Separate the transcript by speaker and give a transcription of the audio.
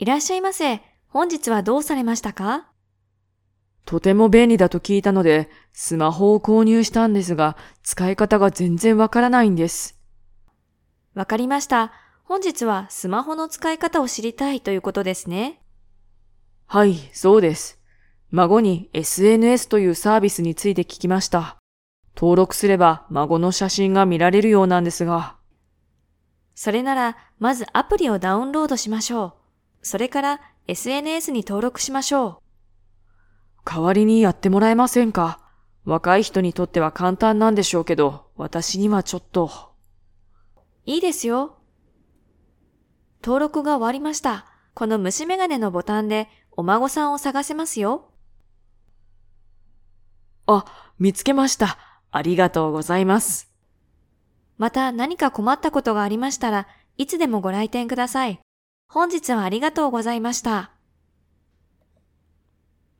Speaker 1: いらっしゃいませ。本日はどうされましたか？
Speaker 2: とても便利だと聞いたので、スマホを購入したんですが、使い方が全然わからないんです。
Speaker 1: わかりました。本日はスマホの使い方を知りたいということですね。
Speaker 2: はい、そうです。孫に SNS というサービスについて聞きました。登録すれば孫の写真が見られるようなんですが、
Speaker 1: それなら、まずアプリをダウンロードしましょう。それから SNS に登録しましょ
Speaker 2: 代わりにやってもらえませんか？若い人にとっては簡単なんでしょうけど、私にはちょっと。
Speaker 1: う。いいですよ。登録が終わりました。この虫眼鏡のボタンでお孫さんを探せますよ。
Speaker 2: あ、見つけました。ありがとうございます。
Speaker 1: また何か困ったことがありましたらいつでもご来店ください。本日はありがとうございました。